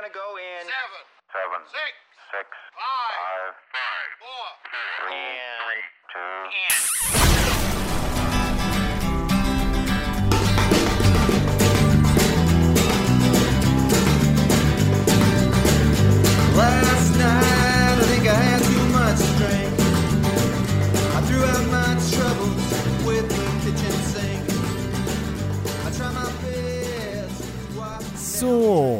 gonna go in. Seven, seven, six, six, five, five, four, three, and two, Last night, I think I had too much to drink. I threw out my troubles with the kitchen sink. I try my best to watch Så,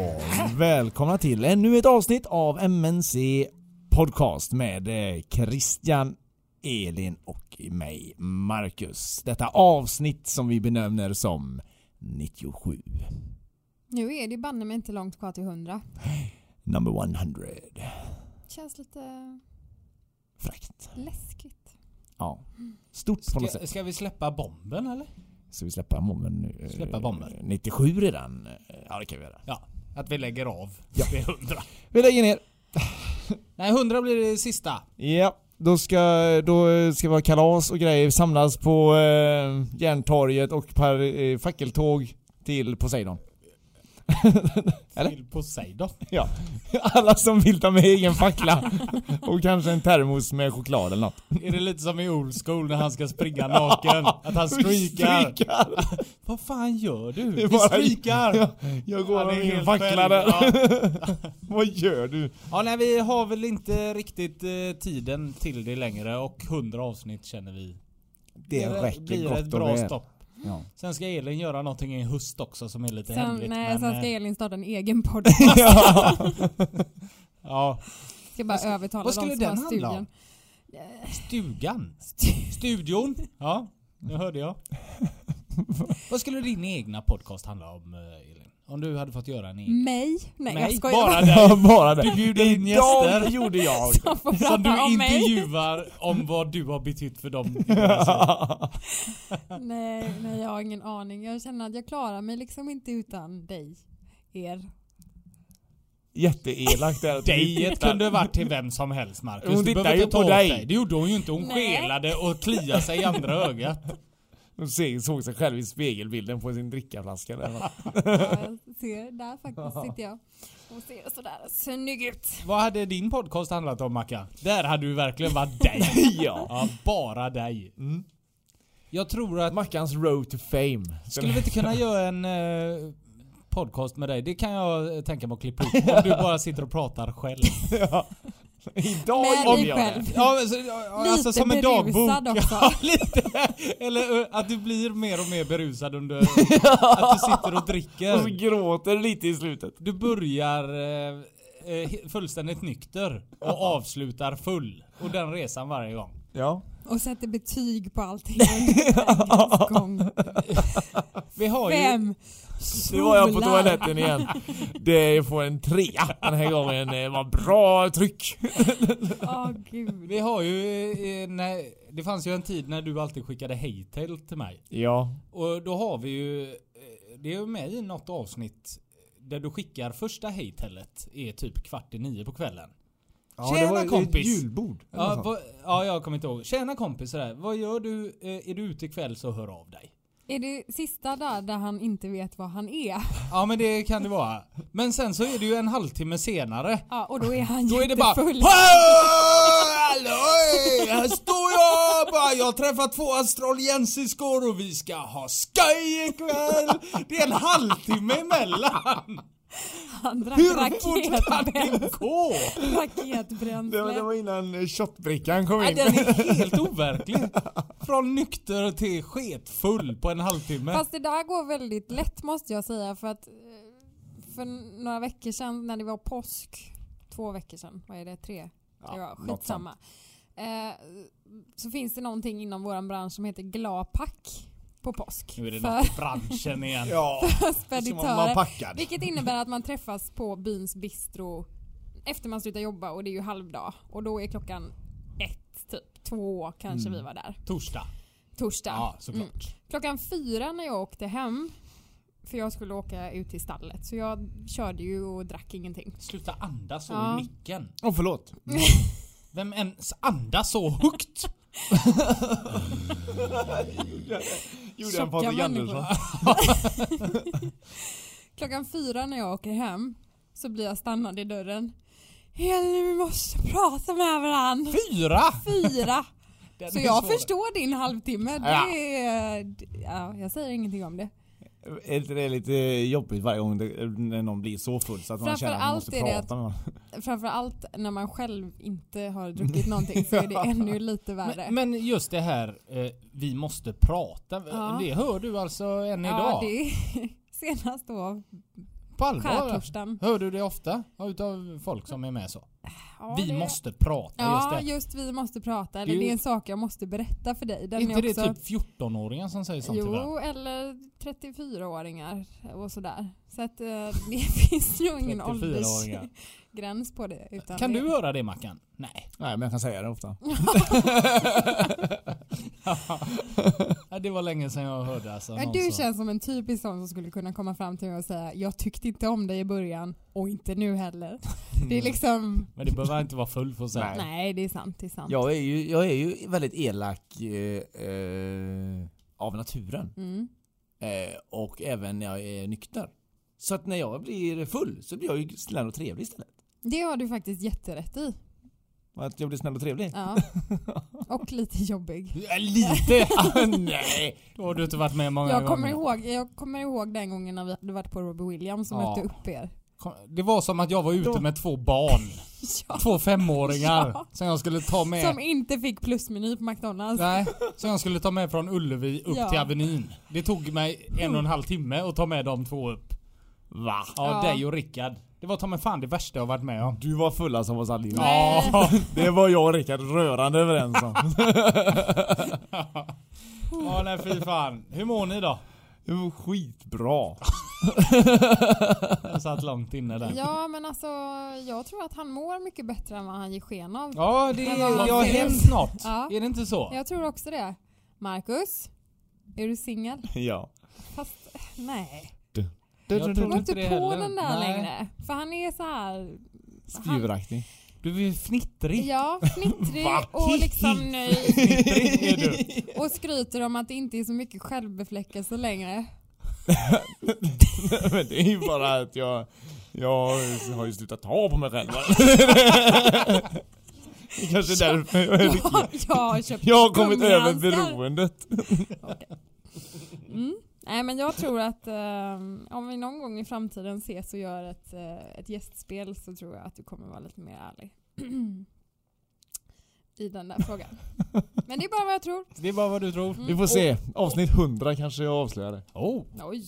välkomna till ännu ett avsnitt av MNC Podcast med eh, Christian, Elin och mig, Marcus. Detta avsnitt som vi benämner som 97. Nu är det banne mig inte långt kvar till 100. Number 100. Känns lite Fräckt. läskigt. Ja. Stort på något Ska, sätt. ska vi släppa bomben eller? Ska vi släppa bomben nu? Släppa bomben. 97 redan? Ja, det kan vi göra. Ja, att vi lägger av Ja. vid 100. Vi lägger ner. Nej, 100 blir det sista. Ja, då ska, då ska vi ha kalas och grejer samlas på eh, Järntorget och per eh, fackeltåg till Poseidon. Eller? Till Poseidon. Ja. Alla som vill ta med egen fackla. och kanske en termos med choklad eller något. Är det lite som i old school när han ska springa naken? Att han streakar. Vad fan gör du? Det Vi är bara- streakar! Ja, jag går med helt fackla där. ja. Vad gör du? Ja, nej vi har väl inte riktigt eh, tiden till det längre och 100 avsnitt känner vi. Det räcker blir gott ett och bra väl. stopp. Ja. Sen ska Elin göra någonting i höst också som är lite Sen, hemligt. nej, men, sen ska eh, Elin starta en egen podcast. ja. Ja, Ska bara övertala vad skulle den handla studion. om? Stugan? Studion? Ja, nu hörde jag. Vad skulle din egna podcast handla om eh, Elin? Om du hade fått göra en egen? Mig? Nej Mig? jag skojar Bara dig? Bara det. Du bjuder in gäster. gjorde jag. Som får Som du om mig. intervjuar om vad du har betytt för dem. Nej, nej, jag har ingen aning. Jag känner att jag klarar mig liksom inte utan dig. Er. Jätteelakt där. Dejet kunde varit till vem som helst Marcus. Hon tittar ju på åt dig. Det gjorde hon ju inte. Hon Nej. skelade och kliade sig i andra ögat. Hon se- såg sig själv i spegelbilden på sin drickaflaska där. Ja, jag ser, där faktiskt sitter jag. Och ser sådär snygg ut. Vad hade din podcast handlat om Mackan? Där hade du verkligen varit dig. ja. Ja, bara dig. Mm. Jag tror att... Mackans road to fame. Skulle vi inte kunna göra en eh, podcast med dig? Det kan jag eh, tänka mig att klippa upp. Om du bara sitter och pratar själv. ja. Idag Med gjorde jag själv. det. Ja, men så, ja, Lite alltså som en dagbok. berusad också. Ja, lite. Eller att du blir mer och mer berusad under... att du sitter och Och så dricker. gråter du lite i slutet. Du börjar eh, eh, fullständigt nykter och avslutar full. Och den resan varje gång. Ja. Och sätter betyg på allting gång. Vi har ju... Nu var jag på toaletten igen. Det får en trea den här gången. Det var bra tryck. Åh gud. Vi har ju... eh, när, det fanns ju en tid när du alltid skickade hejtel till mig. Ja. Och då har vi ju... eh, Det är ju med i något avsnitt där du skickar första hejtelet är typ kvart i nio på kvällen. ja Tjena, kompis. ett julbord. Ja, vad, ja, jag kommer inte ihåg. Tjena kompis sådär. Vad gör du? Eh, Är du ute ikväll så hör av dig. Är det sista där, där han inte vet vad han är? Ja men det kan det vara. Men sen så är det ju en halvtimme senare. Ja, och då är han Då är det bara. Hallå! Här står jag bara. Jag har träffat två australiensiskor och vi ska ha skoj ikväll. Det är en halvtimme emellan. Han drack Hur fort kan det raketbränsle. gå? Det var, det Raketbränsle. var innan eh, shotbrickan kom Ja, in. den är helt overklig. Från nykter till sketfull på en halvtimme. Fast det där går väldigt lätt måste jag säga för att eh, för några veckor sedan när det var påsk, två veckor sedan, vad är det, tre? Ja, det var något skitsamma. Eh, så finns det någonting inom vår bransch som heter glapack på påsk. Nu är det för, något branschen igen. Ja. man speditörer. Vilket innebär att man träffas på byns bistro efter man slutar jobba och det är ju halvdag. Och då är klockan ett, typ två kanske vi var där. Torsdag. Torsdag. Ja, såklart. Klockan fyra när jag åkte hem, för jag skulle åka ut till stallet, så jag körde ju och drack ingenting. Sluta andas så Ja. i micken. Åh förlåt. Vem ens andas så högt? Gjorde en Patrik. Andersson. Klockan fyra när jag åker hem så blir jag stannad i dörren. Elin vi måste prata med varandra. Fyra! Fyra. Så jag förstår din halvtimme. Det är, ja, jag säger ingenting om det. Är inte det lite jobbigt varje gång det, när någon blir så full så att man känner att man allt måste det prata med någon? Framförallt när man själv inte har druckit någonting så är det ännu lite värre. Men, men just det här, eh, vi måste prata. Ja. Det hör du alltså än idag? ja, det är senast då, På allvar? Hör du det ofta? Utav folk som är med så? Ja, vi det- måste prata, Ja, just det. just vi måste prata. Eller Det är ju- det är en sak jag måste berätta för dig. Den är inte är det också... typ 14-åringar som säger sånt? Jo, eller 34-åringar och sådär. Så att eh, det finns nog ingen 34-åringar. åldersgräns på det. Utan Kan det... du höra det Mackan? Nej. Nej men jag kan säga det ofta. Ja, det var länge sedan jag hörde alltså. Ja, du känns som en typisk sån som skulle kunna komma fram till mig och säga jag tyckte inte om dig i början och inte nu heller. Det är liksom, Men det behöver inte vara full för att säga. Nej. nej det är sant, det är sant. Jag är ju, jag är ju väldigt elak eh, eh, av naturen. Mm. Eh, och även när jag är nykter. Så att när jag blir full så blir jag ju snäll och trevlig istället. Det har du faktiskt jätterätt i. Att jag blir snäll och trevlig? Ja. Och lite jobbig. Ja, Lite! Ah, Nej! Då har du inte varit med många Jag kommer, gånger. ihåg, jag kommer ihåg den gången när vi hade varit på Robbie Williams och Ja. mötte upp er. Det var som att jag var ute Då- med två barn. Ja. Två femåringar. Ja. Som jag skulle ta med. Som inte fick plusmeny på McDonalds. Nej, som jag skulle ta med från Ullevi upp Ja. till Avenyn. Det tog mig en och en halv timme att ta med de två upp. Va? Ja, Ja. dig och Rickard. Det var ta mig fan det värsta jag varit med om. Du var fulla som oss allihopa. Nej. Ja. Det var jag och Rickard rörande överens om. Ja, nej fy fan. Hur mår ni då? Det var skitbra. Jag satt långt inne där. Ja men alltså jag tror att han mår mycket bättre än vad han ger sken av. Ja, det är, jag har hänt snart. Ja. Är det inte så? Jag tror också det. Marcus? Är du singel? Ja. Fast nej. Jag Jag tror inte det på heller. den där Nej. längre. För han är så här. Spjuveraktig. Du är fnittrig. Ja, fnittrig och liksom nöjd. Är du. Och skryter om att det inte är så mycket självbefläckelse längre. Men det är ju bara att jag, jag har ju slutat ta på mig själv. Det kanske är därför jag är Jag, lycklig. jag har köpt Jag har kommit över beroendet. Mm. Nej men jag tror att eh, om vi någon gång i framtiden ses och gör ett, eh, ett gästspel så tror jag att du kommer vara lite mer ärlig. I den där frågan. Men det är bara vad jag tror. Det är bara vad du tror. Mm. Vi får se. Avsnitt 100 kanske jag avslöjar det. Oh. Oj.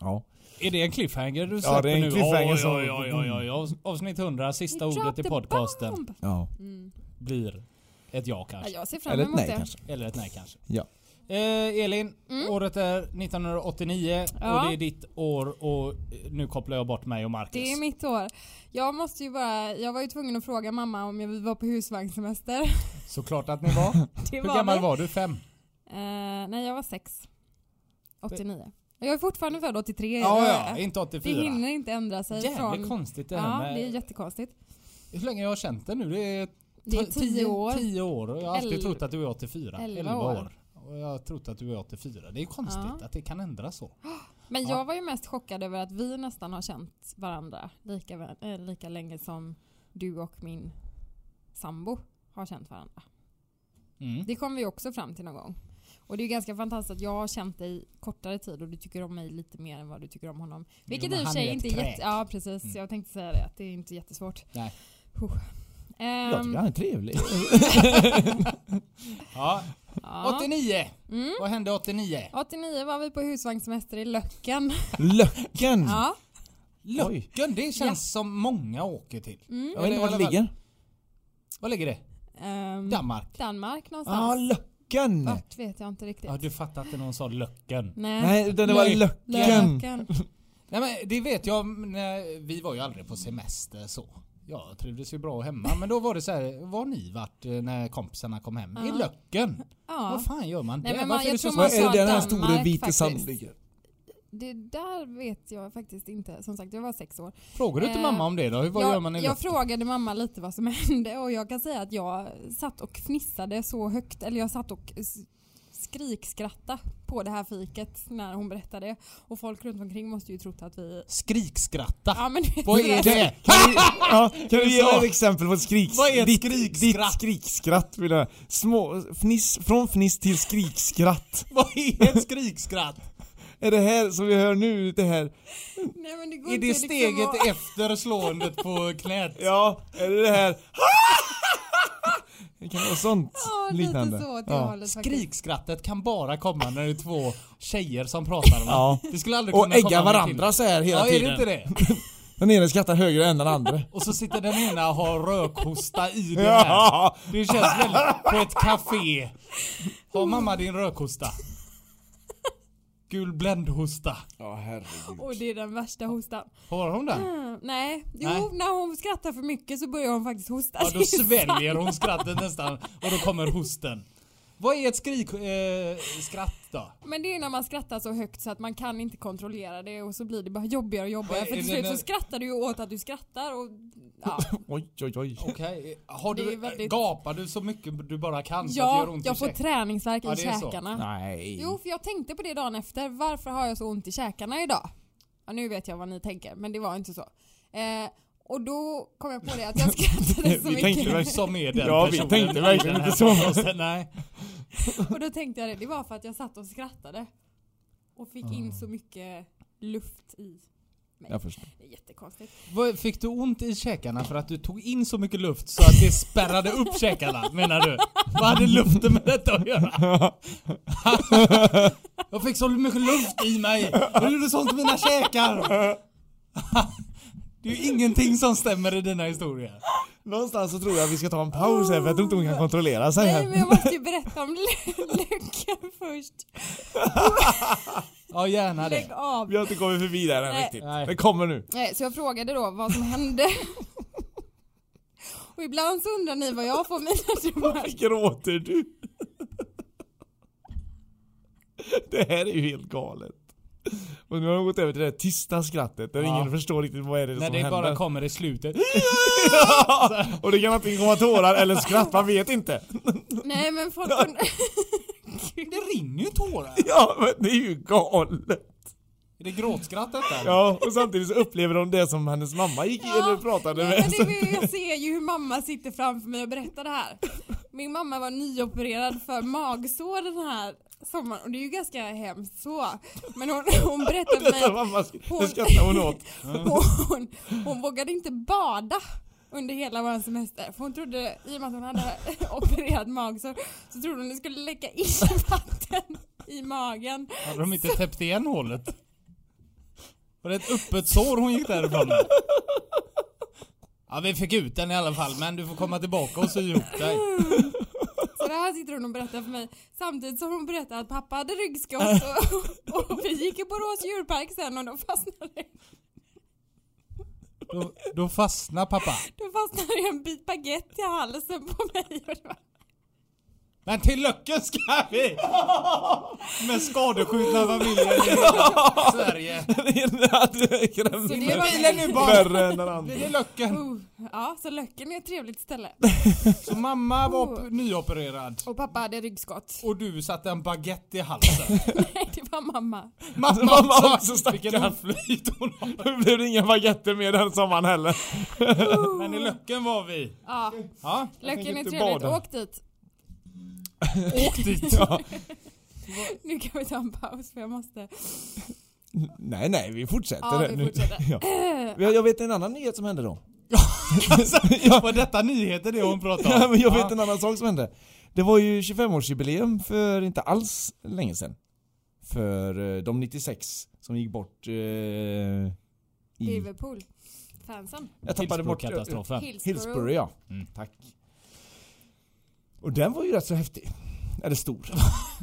Ja. Är det en cliffhanger du Ja, släpper det är en nu? cliffhanger som- oj, oj, oj, oj. Av- Avsnitt 100, sista You ordet i podcasten ja. Mm. blir ett ja Ja, kanske. jag ser fram Eller ett emot nej det. kanske. Eller ett nej kanske. Ja. Eh, Elin, Mm. året är 1989 Ja. och det är ditt år och nu kopplar jag bort mig och Marcus. Det är mitt år. Jag måste ju bara, jag var ju tvungen att fråga mamma om jag var på husvagnssemester. Såklart att ni var. Det Hur gammal vi. var du? Fem? Eh, nej jag var sex. 89. Jag är fortfarande född 83. Ja, Det- ja, inte Det 84. hinner inte ändra sig Jävligt från... konstigt det här Ja, med... det är jättekonstigt. Hur länge jag har känt det nu? Det är, Det är t- 10 år. 10 år och jag har alltid trott att du är 84. elva 11 år. år. Och jag har trott att du är 84. Det är konstigt Ja. att det kan ändras så. Men Ja. jag var ju mest chockad över att vi nästan har känt varandra lika, eh, lika länge som du och min sambo har känt varandra. Mm. Det kom vi också fram till någon gång. Och det är ju ganska fantastiskt att jag har känt dig kortare tid och du tycker om mig lite mer än vad du tycker om honom. Vilket i och för sig inte är jätte... Ja precis, Mm. jag tänkte säga det. Att det är inte jättesvårt. Nej. Huh. Jag Ehm, tycker han är trevlig. Ja, ja. 89. Mm. Vad hände 89? 89 var vi på husvagnssemester i Löcken. Löcken! Ja. Löcken, det känns som många åker till. Mm. Jag vet inte i det ligger. Var ligger det? Ehm, Danmark. Danmark Ja, någonstans. Löcken! Vart vet jag inte riktigt. Ja, du fattar inte någon sa Löcken. Nej. Nej, utan det var. Löcken. Löken. Nej men det vet jag, när, vi var ju aldrig på semester så. Jag trivdes ju bra hemma men då var det så här, var ni vart eh, när kompisarna kom hem? I. Löcken? Ja. Vad fan gör man Nej, där? men man- Varför är det så man är det den här stora vita faktiskt. sand ligger? Det där vet jag faktiskt inte. Som sagt, jag var sex år. Frågar du inte Eh, mamma om det då? Vad jag, gör man i jag frågade mamma lite vad som hände och jag kan säga att jag satt och fnissade så högt, eller jag satt och skrikskratta på det här fiket när hon berättade det. Och folk runt omkring måste ju trott att vi... Skrikskratta. Ja men Vad är det det? Kan du, ja, kan du ge ett exempel på ett. Vad är ett ditt, skrikskratt? Ditt skrikskratt vill jag Små, fniss, från fniss till skrikskratt. Vad är ett skrikskratt? Är det här som vi hör nu, det här? Nej men det går Är inte det liksom steget att- efter slåendet på knät? Ja, är det det här? Det kan vara sånt Ja, liknande. lite så ja. hållet faktiskt. Skrikskrattet kan bara komma när det är två tjejer som pratar. Ja. Det skulle aldrig Och kunna komma ägga med varandra så här hela Ja, är tiden. det inte det? Den ena skrattar högre än den andra. Och så sitter den ena och har rökhosta i det här. Det känns väldigt... På ett café. Har mamma din rökhosta? Gul bländhosta. Ja, herregud. Och det är den värsta hostan. Har hon den? Mm, nej, jo Nej. när hon skrattar för mycket så börjar hon faktiskt hosta. Ja, då sväljer hon skrattet nästan och då kommer hosten. Vad är ett skrik... Eh, skratt då? Men det är när man skrattar så högt så att man kan inte kontrollera det och så blir det bara jobbigare och jobbigare. För till slut så skrattar du ju åt att du skrattar och ja. Oj, oj, oj. Okej, har du... väldigt- Gapar du så mycket du bara kan så att det gör Ja, ont jag i får träningsvärk Ja, i är så. käkarna. Nej. Jo, för jag tänkte på det dagen efter. Varför har jag så ont i käkarna idag? Ja, nu vet jag vad ni tänker, men det var inte så. Eh, och då kom jag på det att jag skrattade så Vi tänkte mycket. väl Som är den Ja, vi tänkte verkligen inte så. Nej. Och då tänkte jag det, det var för att jag satt och skrattade. Och fick in så mycket luft i mig. Jag förstår. Det är jättekonstigt. Vad- Fick du ont i käkarna för att du tog in så mycket luft så att det spärrade upp käkarna, menar du? Vad hade luften med detta att göra? Jag fick så mycket luft i mig, och gjorde sånt med mina käkar! Det är ju ingenting som stämmer i dina historier. Någonstans så tror jag att vi ska ta en paus här för jag tror inte hon kan kontrollera sig Nej men jag måste ju berätta om Lucken först. Ja, gärna Lägg det. av. Vi har inte kommit förbi där än Nej. riktigt. Nej. Det kommer nu. Nej, så jag frågade då vad som hände. Och ibland så undrar ni vad jag får mina drömmar. Varför gråter du? Det här är ju helt galet. Och nu har de gått över till det här tysta skrattet där Ja. ingen förstår riktigt vad är det När som det händer. bara kommer i slutet. Ja, och det kan antingen komma tårar eller skratt, man vet inte. Nej men folk undrar... Det rinner ju tårar. Ja, men det är ju galet. Är det gråtskratt detta? Ja, och samtidigt så upplever de det som hennes mamma gick i eller pratade Nej, med. men det, är- jag ser ju hur mamma sitter framför mig och berättar det här. Min mamma var nyopererad för magsår den här sommaren och det är ju ganska hemskt så. Men hon, hon berättade för mig mamma, Hon- hon åt. hon, hon vågade inte bada under hela vår semester. För hon trodde, i och med att hon hade opererat magsår, så trodde hon det skulle läcka in vatten i magen. Hade de inte täppt igen hålet? Var det ett öppet sår hon gick därifrån med? Ja vi fick ut den i alla fall men du får komma tillbaka och sy ihop dig. Så det här sitter hon och berättar för mig samtidigt som hon berättar att pappa hade ryggskott och, och vi gick i Borås djurpark sen och då fastnade, Då, då fastnar pappa. då fastnade en bit baguette i halsen på mig. Och det var, Men till Löcken ska vi! Med skadeskjutna familjer i Sverige. Så det var- Bilen nu barn! Värre än den andra. Blir det Löcken? uh, ja, så Löcken är ett trevligt ställe. Så mamma var p- nyopererad Och pappa hade ryggskott. och du satte en baguette i halsen. Nej, det var mamma. Mamma, Mamma också! också, stackarn. Vilken oflyt hon har. Nu blev det inga baguetter med den sommaren heller. Men i Löcken var vi. Ja, Ja, Löcken är inte trevligt. bada. Åk dit. åk dit. Nu kan vi ta en paus för jag måste... Nej, nej, vi fortsätter. Ja, vi nu. fortsätter. Ja. Jag jag vet en annan nyhet som hände då. Var detta nyheter det hon pratade om? Ja, men jag vet en annan sak som hände. Det var ju 25-årsjubileum för inte alls länge sedan. För eh, de 96 som gick bort eh, i... Liverpool. Fansen. Jag tappade bort... Hillsborough-katastrofen. Hillsborough ja. Mm. Tack. Och den var ju rätt så häftig. Eller stor.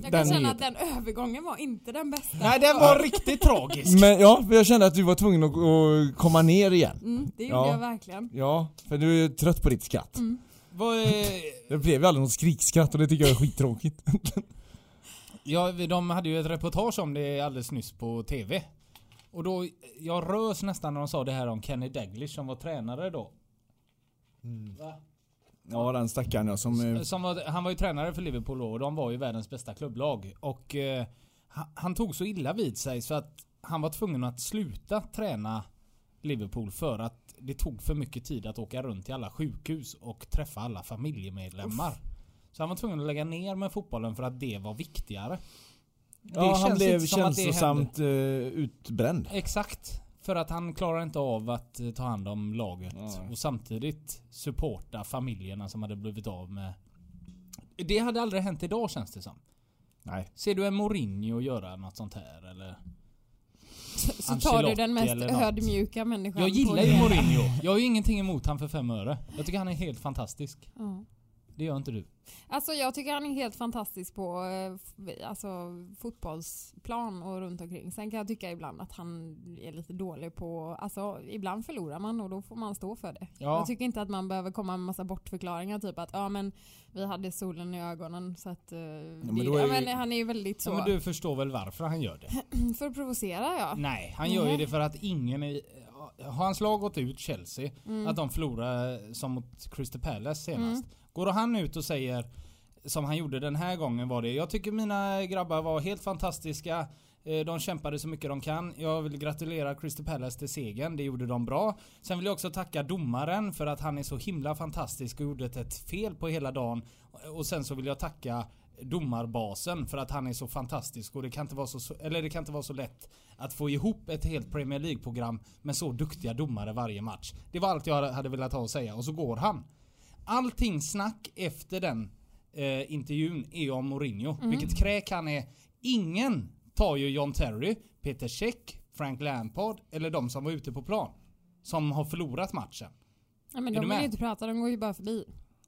Jag kan Den känna att den övergången var inte den bästa. Nej den var riktigt tragisk. Men ja, för jag kände att du var tvungen att, att komma ner igen. Mm, det gjorde Ja. jag verkligen. Ja, för du är ju trött på ditt skratt. Vad är... Det blev ju aldrig något skrikskratt och det tycker jag är skittråkigt. Ja, de hade ju ett reportage om det alldeles nyss på TV. Och då, jag rös nästan när de sa det här om Kenny Daglish som var tränare då. Va? Ja den stackaren ja, som... eh, Som var, han var ju tränare för Liverpool då, och de var ju världens bästa klubblag. Och eh, han, tog så illa vid sig så att han var tvungen att sluta träna Liverpool för att det tog för mycket tid att åka runt till alla sjukhus och träffa alla familjemedlemmar. Så han var tvungen att lägga ner med fotbollen för att det var viktigare. Ja, han blev det känslosamt eh, utbränd. Exakt. För att han klarar inte av att eh, ta hand om laget Ja. och samtidigt supporta familjerna som hade blivit av med... Det hade aldrig hänt idag känns det som. Nej. Ser du en Mourinho göra något sånt här eller? Så tar du den mest ödmjuka människan Jag gillar ju Mourinho. Jag har ju ingenting emot han för fem öre. Jag tycker han är helt fantastisk. Ja. Det gör inte du. Alltså jag tycker han är helt fantastisk på eh, alltså, fotbollsplan och runt omkring. Sen kan jag tycka ibland att han är lite dålig på, alltså ibland förlorar man och då får man stå för det. Ja. Jag tycker inte att man behöver komma med massa bortförklaringar typ att ja men vi hade solen i ögonen så att... eh, men då är ja, ju- men han är ju väldigt så. Ja, men du förstår väl varför han gör det? För att provocera ja. Nej, han gör ju Nej. det för att ingen. Har hans lag gått ut, Chelsea, Mm. att de förlorade som mot Crystal Palace senast. Går han ut och säger, som han gjorde den här gången var det, jag tycker mina grabbar var helt fantastiska. Eh, De kämpade så mycket de kan. Jag vill gratulera Crystal Palace till segern. Det gjorde de bra. Sen vill jag också tacka domaren för att han är så himla fantastisk och gjorde ett fel på hela dagen. Och sen så vill jag tacka domarbasen för att han är så fantastisk och det kan inte vara så, eller det kan inte vara så lätt att få ihop ett helt Premier League-program med så duktiga domare varje match. Det var allt jag hade velat ha att säga och så går han. Allting snack efter den eh, intervjun är om Mourinho. Vilket kräk han är. Ingen tar ju John Terry, Peter Cech, Frank Lampard eller de som var ute på plan. Som har förlorat matchen. ja men Är de vill ju inte prata, de går ju bara förbi.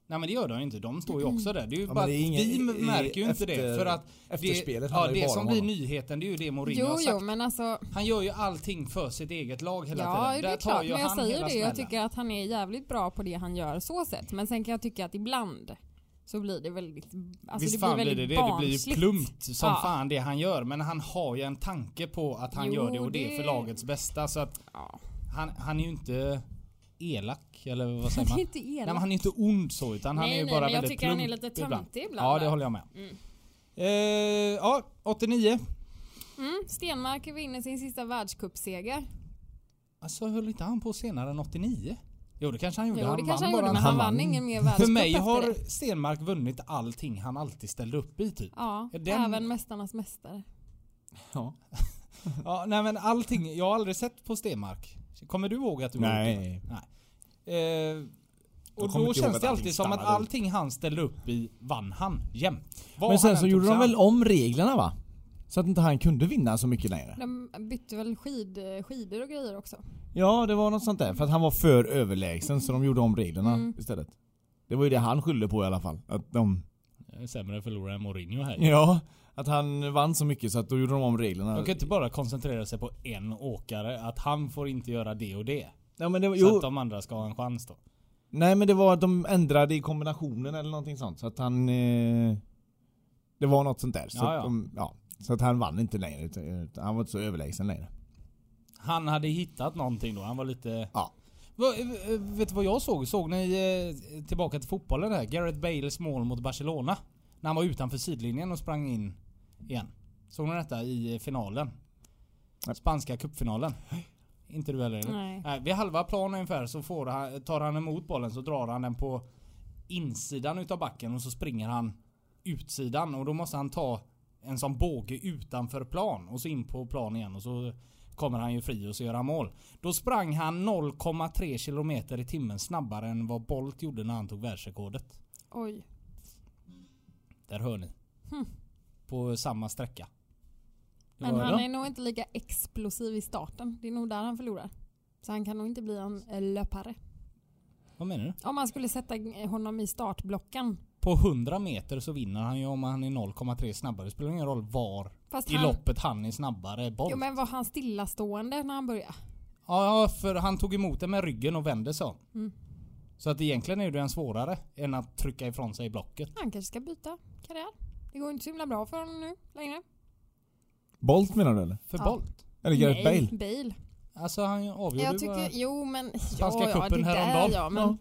Nej men det gör de ju inte, de står ju också där. Det är ju men bara det är ingen- vi märker ju inte efter- det. För att efterspelet det, ja, det som om blir nyheten, det är ju det Mourinho Jo har sagt. jo men alltså Han gör ju allting för sitt eget lag hela Ja, tiden. det är klart. Men jag säger det. Jag tycker att han är jävligt bra på det han gör så sett. Men sen kan jag tycka att ibland så blir det väldigt, alltså Visst det fan blir blir det det. Det blir ju plumpt som Ja. fan det han gör. Men han har ju en tanke på att han Jo, gör det och det är för lagets bästa. Så att Ja. han, han är ju inte elak, eller vad säger man? är inte Nej elakt. men han är inte ond så utan han Nej, är ju nej, bara men jag väldigt tycker han är plump lite ibland. töntig ibland Ja det håller jag med. Mm. Eh, ja, 89. Mm, Stenmark vinner sin sista världscupseger. Alltså höll inte han på senare än 89? Jo det kanske han gjorde. Jo han kanske han bara gjorde en men han han vann vann. ingen mer För världscup mig efter har. Stenmark vunnit allting han alltid ställde upp i typ. Ja, Den- även Mästarnas Mästare. Ja. Ja, nej men allting. Jag har aldrig sett på Stenmark. Kommer du ihåg att du var Nej. ute? Nej. Eh, och då känns det alltid som att allting han ställde upp i vann han jämt. Men sen så gjorde de väl om reglerna va? Så att inte han kunde vinna så mycket längre. De bytte väl skid, skidor och grejer också. Ja, det var något sånt där. För att han var för överlägsen så de gjorde om reglerna Mm. istället. Det var ju det han skyllde på i alla fall. Att de... Sämre förlorare än Mourinho här. Ja, att han vann så mycket så att då gjorde de om reglerna. De kan inte bara koncentrera sig på en åkare. Att han får inte göra det och det. Ja, men det var, Så jo, att de andra ska ha en chans då. Nej men det var att de ändrade i kombinationen eller någonting sånt. Så att han... Eh, det var något sånt där. Så, Ja, att ja. De, ja, så att han vann inte längre. utan- Han var inte så överlägsen längre. Han hade hittat någonting då. Han var lite... Ja. Va, eh, vet du vad jag såg? Såg ni eh, tillbaka till fotbollen där? Gareth Bales mål mot Barcelona. När han var utanför sidlinjen och sprang in igen. Såg ni detta i finalen? Spanska cupfinalen. Inte du heller eller? Nej. Nej, vid halva plan ungefär så får han, tar han emot bollen så drar han den på insidan utav backen och så springer han utsidan och då måste han ta en sån båge utanför plan och så in på plan igen och så kommer han ju fri och så gör han mål. Då sprang han 0,3 km i timmen snabbare än vad Bolt gjorde när han tog världsrekordet. Oj. Där hör ni. Hm. På samma sträcka. Men han är nog inte lika explosiv i starten. Det är nog där han förlorar. Så han kan nog inte bli en eh, löpare. Vad menar du? Om man skulle sätta honom i startblocken. På 100 meter så vinner han ju om han är 0,3 snabbare. Det spelar ingen roll var Fast i han, loppet han är snabbare Bolt. Jo men var han stillastående när han började? Ja, för han tog emot det med ryggen och vände sig om. Mm. Så att egentligen är det en svårare än att trycka ifrån sig blocket. Han kanske ska byta karriär. Det går inte så himla bra för honom nu längre. Bolt menar du eller? För Ja. Bolt. Eller Gareth Nej, Bale? Bale. Alltså han avgjorde Jag ju bara... tycker, jo men... Spanska ja, ja, cupen där, häromdagen. Ja, men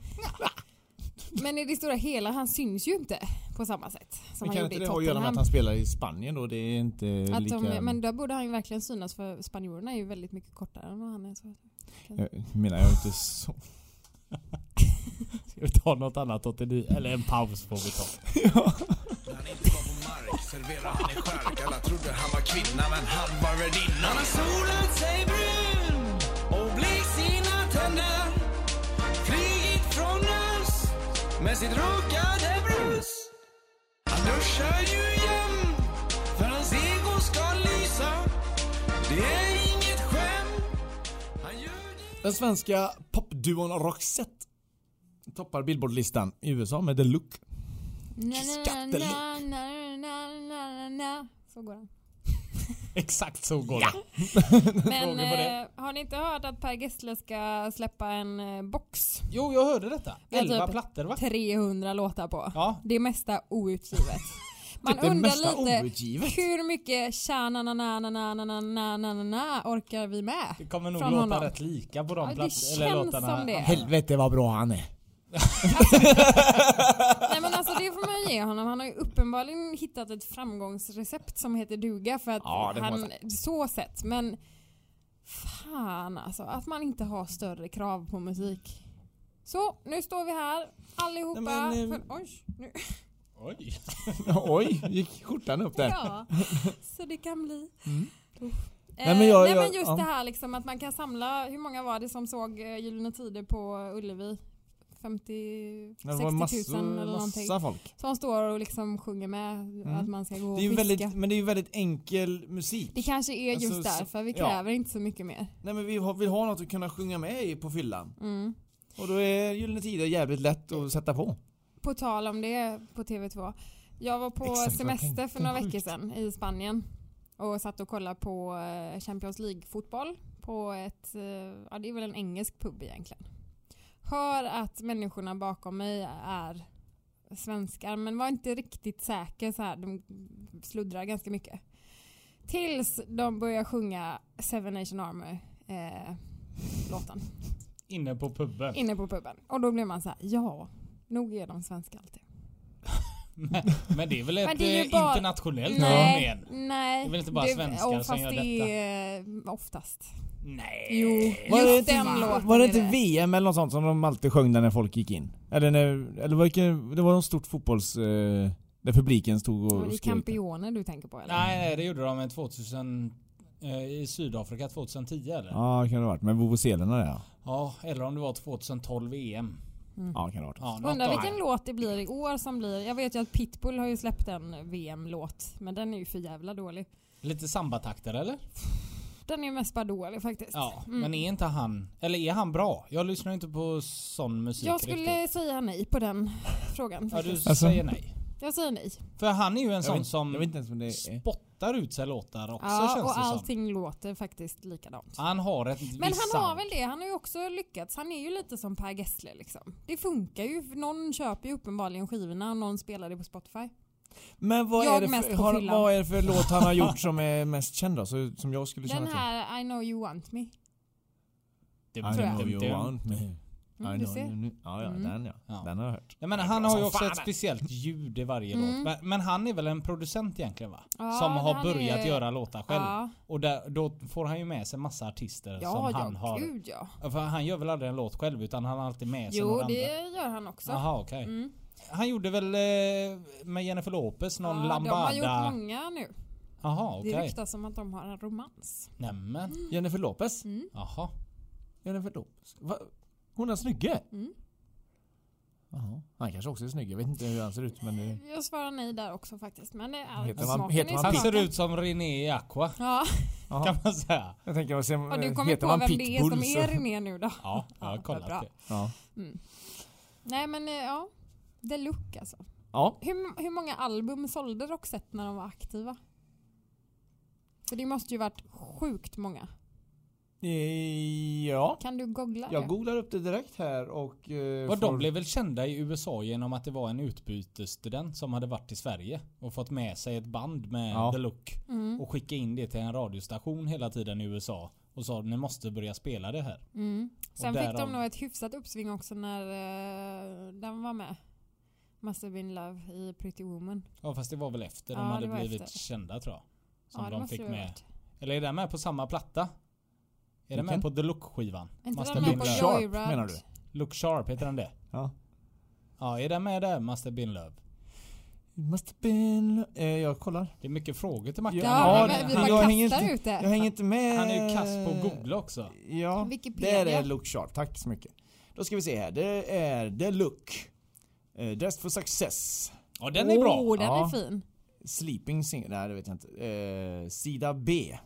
Men i det stora hela, han syns ju inte på samma sätt som Men han kan gjorde inte i det ha att göra med att Tottenham. han spelar i Spanien då? Det är inte Att lika... de, men då borde han ju verkligen synas för spanjorerna är ju väldigt mycket kortare än vad han är. Så. Jag menar jag inte så... Ska vi ta något annat åt det Eller en paus får vi ta. Var serverade han i skärk. Alla trodde han var kvinna men han var värdinna. Han har solat sig brun och blekt sina tänder. Flygit från oss med sitt rakade brus. Han duschar ju jämt för hans ego ska lysa. Det är inget skämt. Han gör det. Den svenska popduon Roxette toppar Billboardlistan i USA med The Look. Na, na, na, na, na. Så går han. Exakt så går det. Men det? eh, har ni inte hört att Per Gessle ska släppa en eh, box? Jo, jag hörde detta. Ja, typ 11 plattor va? 300 låtar på. Ja. Det mesta outgivet. Man Typ undrar lite outgivet. hur mycket tja na na na na na na na na na orkar vi med? Det kommer nog låta honom. rätt lika på de Ja, det platt- eller känns låtarna. som det. Helvete vad bra han är. Nej men alltså det får man ju ge honom. Han har ju uppenbarligen hittat ett framgångsrecept som heter duga för att Ja, han, så sett. Men fan alltså att man inte har större krav på musik. Så, nu står vi här allihopa. Nej, men, eh, för, oj, nu, Oj. Oj, gick skjortan upp där? ja, så det kan bli. Mm. Nej, men jag- nej jag- men just ja. det här liksom att man kan samla, hur många var det som såg eh, Gyllene Tider på Ullevi? 50, Det 60 var 000 massor, eller någonting. folk. Som står och liksom sjunger med att man ska gå och Det är fiska. väldigt, men det är ju väldigt enkel musik. Det kanske är just Alltså, så- därför, vi ja. kräver inte så mycket mer. Nej men vi har- vill ha något att kunna sjunga med i på fyllan. Mm. Och då är Gyllene Tider jävligt lätt att sätta på. På tal om det på TV2. Jag var på Exakt semester för några veckor sedan i Spanien och satt och kollade på eh, Champions League-fotboll på ett, eh, ja det är väl en engelsk pub egentligen. Hör att människorna bakom mig är svenskar men var inte riktigt säker så här. de sluddrar ganska mycket. Tills de börjar sjunga Seven Nation Army eh, låten Inne på puben. inne på puben. Och då blir man så här, ja, nog är de svenska alltid. Men, men det är väl ett är eh, bara- internationellt Nej, fenomen? nej. Det är väl inte bara svenskar som fast gör det är eh, oftast. Nej. Jo, Var det, just inte, den låten var det inte VM eller något sånt som de alltid sjöng där när folk gick in? Eller, när, eller var det, det var något stort fotbolls... Eh, där publiken stod och, Var det skrek. Campioner du tänker på eller? Nej, nej, det gjorde de med 2000 eh, i Sydafrika 2010 eller? Ja, det kan det ha varit. Med vuvuzelerna där ja. Ja, eller om det var 2012 EM. Ja, det kan det ha varit. Ja, Undrar vilken det. låt det blir i år som blir. Jag vet ju att Pitbull har ju släppt en VM-låt. Men den är ju för jävla dålig. Lite sambatakter eller? Den är mest bara dålig faktiskt. Ja, Mm. men är inte han, eller är han bra? Jag lyssnar inte på sån musik Jag skulle riktigt. säga nej på den frågan Ja, du. Alltså- säger nej. Jag säger nej. För han är ju en Jag sån vet, som jag vet inte ens vad det är. spottar ut sig låtar också Ja, känns och det som. allting låter faktiskt likadant. Han har ett Men han har väl det, han har ju också lyckats. Han är ju lite som Per Gessle liksom. Det funkar ju, någon köper ju uppenbarligen skivorna och någon spelar det på Spotify. Men vad Jag är, det mest för, på har, vad är det för låt han har gjort som är mest känd då? Så, som jag skulle känna Den till? här I know you want me. Det- I know you want me. Mm, I du know ser. Ja, ja, Mm. den ja. Ja. Den har jag hört. Jag menar, Den han har ju också fan. ett speciellt ljud i varje Mm. låt. Men, men han är väl en producent egentligen va? Ja, som har börjat är- göra låtar själv. Ja, Och där, då får han ju med sig massa artister ja, som ja han har. gud ja. För han gör väl aldrig en låt själv utan han har alltid med sig Jo, några det andra. gör han också. Jaha okej. Mm. Han gjorde väl eh, med Jennifer Lopez någon ja, lambada? De har gjort många nu. Jaha Det okej. ryktas som att de har en romans. Nämen. Jennifer Lopez? Mm. Jaha. Jennifer Lopez? Va? Hon är snygge? Mm. Jaha. Han kanske också är snygg. Jag vet inte hur han ser ut men... det- Jag svarar nej där också faktiskt. Men det är Heter man- heter man Han ser ut som René i Aqua Ja, Jaha. kan man säga. Jag tänker, vad ser, och du kommer heter på vem det är Pitbull som är René nu då. Ja, jag har Ja, kollat bra. det. Ja. Nej men eh, ja, The Look alltså. ja. Hur, hur många album sålde Roxette när de var aktiva? För det måste ju varit sjukt många. Eh, Ja. Kan du googla Jag det? googlar upp det direkt här och... Eh, Och får- de blev väl kända i USA genom att det var en utbytesstudent som hade varit i Sverige och fått med sig ett band med Ja. The Look Mm. och skicka in det till en radiostation hela tiden i USA. Och sa ni måste börja spela det här. Mm. Sen Och fick därav- de nog ett hyfsat uppsving också när eh, den var med. Must have been love i Pretty Woman. Ja fast det var väl efter Ja, de hade blivit efter. kända tror jag. Som ja, det de måste fick med. varit. Eller är den med på samma platta? Är den med på The Look-skivan? Är inte Must den have med been på love. Sharp, Joyride? menar du? Look Sharp, heter den det? Ja. Ja, är den med där? Must have been love. Must have been... Eh, jag kollar. Det är mycket frågor till Mackan. Ja, Ja, men vi jag bara hänger kastar inte- ut det. Jag hänger inte med. Han är ju kass på att googla också. Ja, Wikipedia. där är Look Sharp. Tack så mycket. Då ska vi se här. Det är The Look. Uh, Dressed for Success. Ja, den är bra. Oh, den Ja. är fin. Sleeping Singer. Nej, det vet jag inte. Eh, sida B.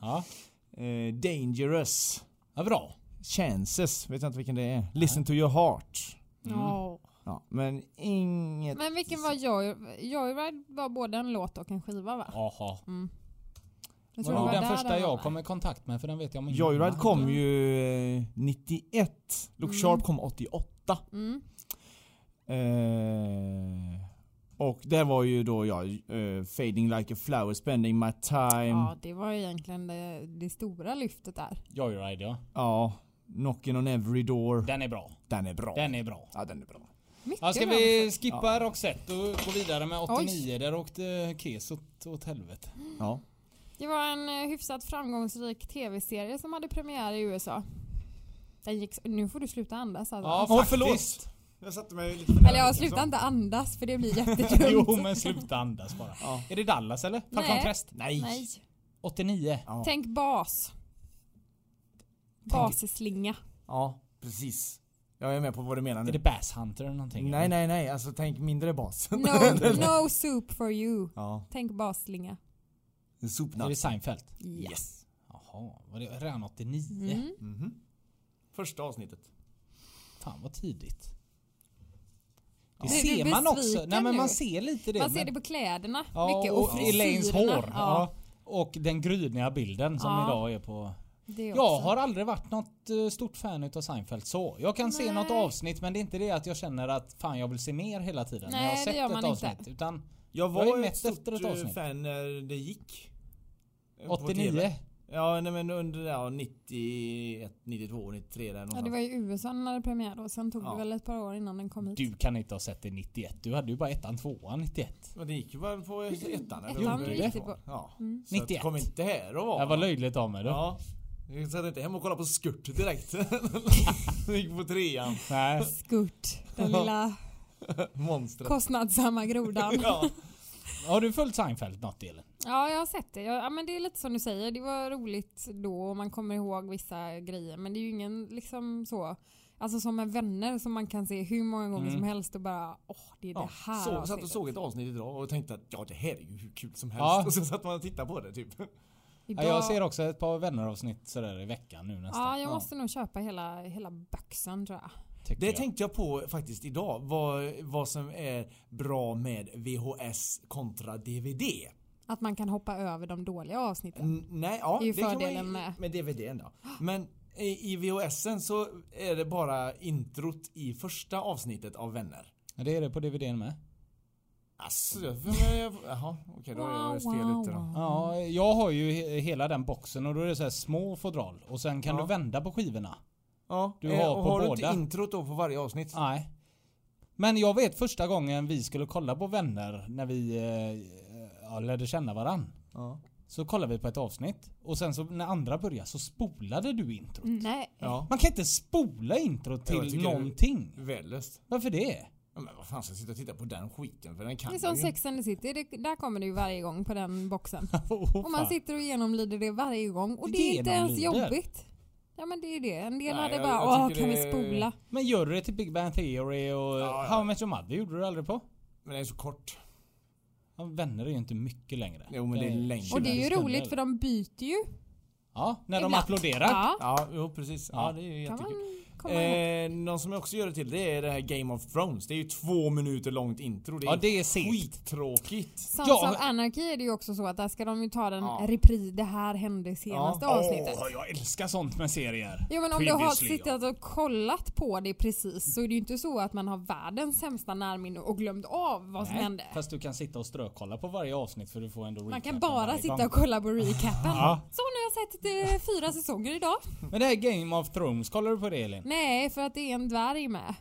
Ja, Eh, dangerous. ja bra. Chances. Vet jag inte vilken det är. Listen to your heart. Ja. Ja, men inget... Men vilken var Joy... Joyride var både en låt och en skiva va? Jaha. Mm. Jag Det tror var var den första den jag kom i kontakt med för den vet jag om Joyride kom ju eh, 91. Look Mm. Sharp kom 88. Mm. Eh, och det var ju då jag, eh, Fading like a flower, spending my time. Ja, det var ju egentligen det, det stora lyftet där. Joyride ja. Ja, Knocking on every door. Den är bra. Den är bra. Den är bra. Ja, den är bra. Mycket Ja, ska vi skippa Roxette och gå vidare med 89? Oj. Där åkte Kes åt, åt helvete. Ja. Det var en eh, hyfsat framgångsrik tv-serie som hade premiär i USA. Den gick, nu får du sluta andas alltså. Ja, faktiskt. förlåt. Jag satte mig lite för Eller nära, jag liksom. inte andas för det blir jättedumt. jo men sluta andas bara. Ja. Är det Dallas eller? Falcon Nej. Crest? Nej. Nej. 89. Ja. Tänk bas. Basslinga. ja, precis. Jag är med på vad du menar Är nu. det Bass Hunter eller någonting? Nej, nej, nej. Alltså tänk mindre bas. No, no soup for you. ja. Tänk basslinga. En Är sopnatt. det Seinfeld? Yes. Jaha, var det redan 89? Mm. Mhm. Första avsnittet. Fan vad tidigt. Det ser du man också. Nej men man ser lite det. Man ser men- det på kläderna. ja, mycket. och Elaines frisyrerna. hår. Ja. Och den gryniga bilden som Ja. idag är på... det Jag har aldrig varit något eh, stort fan utav Seinfeld så. Jag kan se Nej. något avsnitt men det är inte det att jag känner att fan jag vill se mer hela tiden. när Nej, jag har det sett gör man ett inte. avsnitt. Utan Jag Jag var är ett stort efter ett avsnitt. fan när det gick. Eh, på 89. Ja, nej, men under ja, 91, 92, 93 där Ja, någonstans. det var i USA när det premiärade och sen tog Ja. det väl ett par år innan den kom hit. Du kan inte ha sett det 91. Du hade ju bara ettan, tvåan 91. Men det gick ju väl på ettan? eller? Ettan gick det? på. Ja. Mm. Så att 91. kom inte här och var. Det var löjligt av mig då. Ja. Jag satt inte hem och kollade på Skurt direkt. Jag gick på trean. Nej. Skurt. Den lilla Monstret. kostnadsamma grodan. Ja. Har du följt Seinfeld något delen? Ja, jag har sett det. Ja, men det är lite som du säger. Det var roligt då och man kommer ihåg vissa grejer. Men det är ju ingen liksom så. Alltså som med vänner som man kan se hur många gånger Mm. som helst och bara åh det är det Ja, här så, satt och såg ett avsnitt idag och tänkte att ja det här är ju hur kul som helst. Ja. Och sen satt man och tittade på det typ. Ja, jag ser också ett par vänneravsnitt sådär i veckan nu nästan. Ja, jag måste nog köpa hela, hela boxen tror jag. tycker Det jag. tänkte jag på faktiskt idag. Vad, vad som är bra med VHS kontra DVD. Att man kan hoppa över de dåliga avsnitten. N- nej, ja, Det är ju kan man fördelen ju- med. med DVDn då. Men i, i VHSen så är det bara introt i första avsnittet av Vänner. Ja, Det är det på DVDn med. Jag, jag, jaha, okej då är jag fel Wow, ute då. Ja, jag har ju he- hela den boxen och då är det så här små fodral. Och sen kan Ja. du vända på skivorna. Ja, Du eh, har och på har du båda. inte introt då på varje avsnitt? Nej. Men jag vet första gången vi skulle kolla på Vänner när vi eh, ja, lärde känna varann. Ja. Så kollade vi på ett avsnitt. Och sen så när andra började så spolade du introt. Nej. ja. Man kan inte spola introt Jag till tycker det- någonting. Varför det? Ja, Men vad fan ska jag sitta och titta på den skiten för den kan Det är jag som ju. Sex and the City, det, där kommer det ju varje gång på den boxen. Oh, Och man fan. sitter och genomlider det varje gång och det är inte ens Genomlider? jobbigt. Ja men det är det. En del Nej, hade jag- bara jag åh tycker kan det vi spola? Men gör du det till Big Bang Theory och Ja, ja. How I Met Your Mother gjorde du aldrig på? Men den är så kort. Ja, vänner är ju inte mycket längre. Jo, men det är längre. Och det är ju 20 sekunder. roligt för de byter ju. Ja, när de ibland. applåderar. Ja, Ja, jo precis. Ja, Ja. det är ju kan man jättekul. Eh, någon som också gör det till det är det här Game of Thrones. Det är ju två minuter långt intro. Det är, Ja, det är skittråkigt. Sons Ja. of Anarchy är det ju också så att där ska de ju ta den Ja. repris, det här hände i senaste avsnittet. Åh, jag älskar sånt med serier. Jo men om du har Previously, suttit och kollat på det precis så är det ju inte så att man har världens sämsta närminne och glömt av vad som Nej, hände. Fast du kan sitta och strökolla på varje avsnitt för du får ändå Man kan bara sitta och kolla på recapen. Ja. Så nu har jag sett eh, fyra säsonger idag. Men det här Game of Thrones, kollar du på det Elin? Nej, för att det är en dvärg med.